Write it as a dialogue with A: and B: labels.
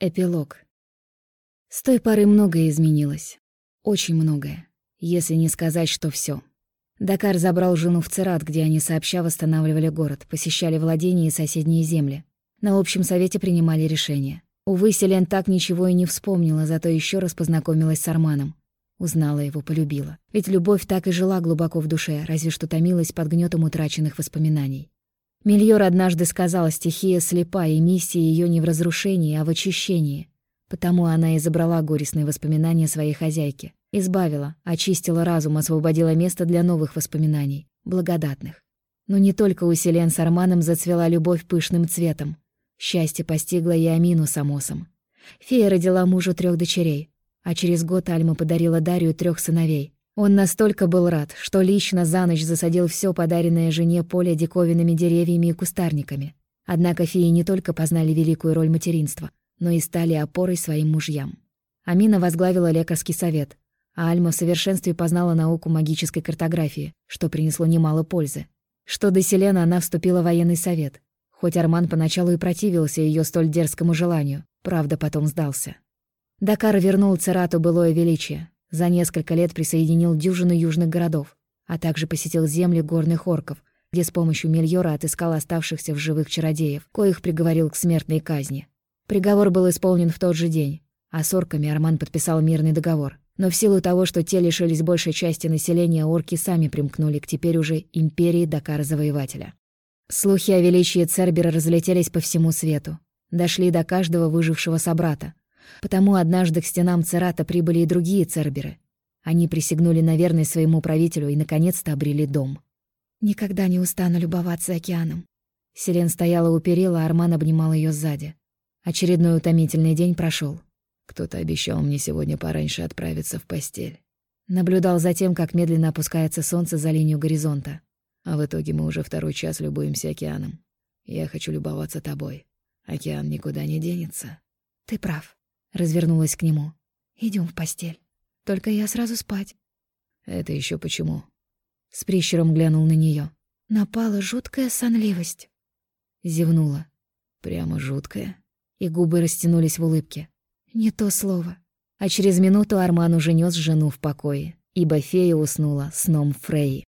A: Эпилог. С той поры многое изменилось. Очень многое. Если не сказать, что все. Дакар забрал жену в Церат, где они сообща восстанавливали город, посещали владения и соседние земли. На общем совете принимали решения. Увы, Селен так ничего и не вспомнила, зато еще раз познакомилась с Арманом. Узнала его, полюбила. Ведь любовь так и жила глубоко в душе, разве что томилась под гнетом утраченных воспоминаний. Мильор однажды сказала, стихия слепа, и миссия ее не в разрушении, а в очищении. Потому она и забрала горестные воспоминания своей хозяйки. Избавила, очистила разум, освободила место для новых воспоминаний, благодатных. Но не только у Селен с Арманом зацвела любовь пышным цветом. Счастье постигло и Амину с Амосом. Фея родила мужу трех дочерей, а через год Альма подарила Дарью трех сыновей. Он настолько был рад, что лично за ночь засадил все подаренное жене поле диковинными деревьями и кустарниками. Однако феи не только познали великую роль материнства, но и стали опорой своим мужьям. Амина возглавила лекарский совет, а Альма в совершенстве познала науку магической картографии, что принесло немало пользы. Что до Селена она вступила в военный совет, хоть Арман поначалу и противился ее столь дерзкому желанию, правда потом сдался. Дакар вернул Церату былое величие, за несколько лет присоединил дюжину южных городов, а также посетил земли горных орков, где с помощью Мельора отыскал оставшихся в живых чародеев, коих приговорил к смертной казни. Приговор был исполнен в тот же день, а с орками Арман подписал мирный договор. Но в силу того, что те лишились большей части населения, орки сами примкнули к теперь уже империи Дакара-завоевателя. Слухи о величии Цербера разлетелись по всему свету, дошли до каждого выжившего собрата, Потому однажды к стенам Церата прибыли и другие церберы. Они присягнули на верность своему правителю и, наконец-то, обрели дом. «Никогда не устану любоваться океаном». Селен стояла у перила, а Арман обнимал ее сзади. Очередной утомительный день прошел.
B: Кто-то обещал мне сегодня пораньше отправиться в постель.
A: Наблюдал за тем, как медленно опускается солнце за линию горизонта.
B: А в итоге мы уже второй час любуемся океаном. Я хочу любоваться тобой. Океан никуда не денется.
A: Ты прав развернулась к нему. Идем в постель. Только я сразу спать.
B: Это еще почему?
A: С прищуром глянул на нее. Напала жуткая сонливость. Зевнула.
B: Прямо жуткая.
A: И губы растянулись в улыбке. Не то слово. А через минуту Арман уже нес жену в покое, ибо фея уснула сном Фрей.